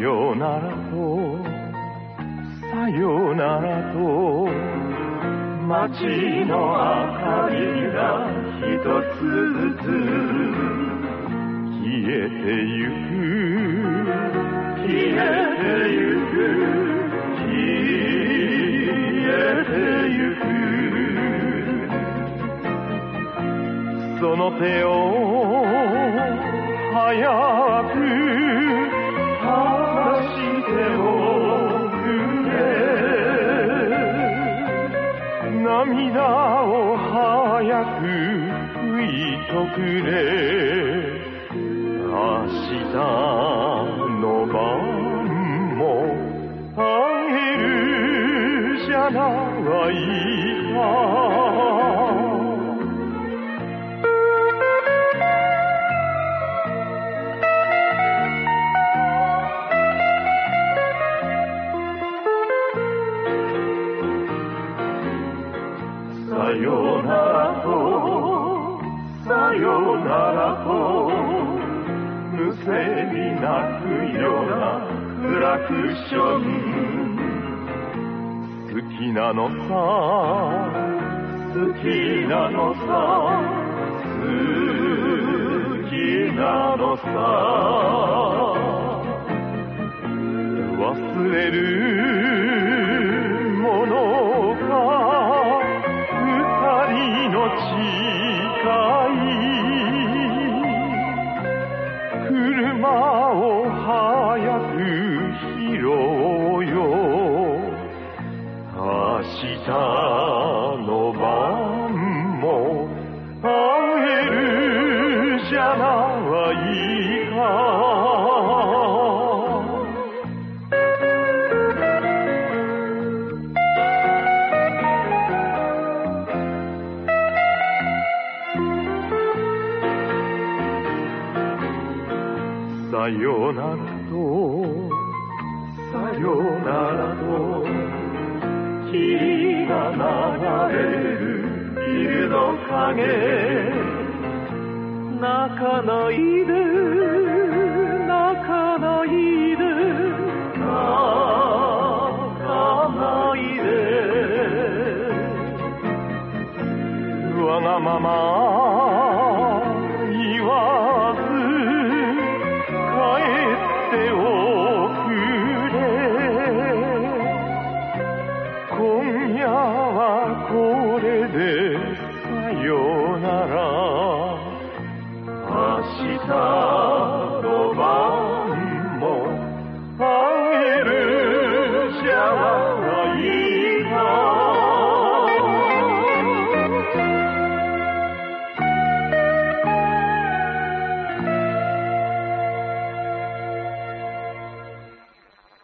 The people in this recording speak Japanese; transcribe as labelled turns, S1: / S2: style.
S1: ようならとさようならと街の明かりが一つずつ消えてゆく消えてゆく消えてゆく。その手を早く涙を早く拭いとくれ。明日の晩も会えるじゃないか。よならと。さよならと。むせび泣くようなクラクション好きなのさ。好きなのさ。好きなのさ。忘れるさよならと。さよならと。霧が流れる。ビルの影。泣かないで。泣かないで。泣かないで。わがまま今夜はこれでさよなら。明日。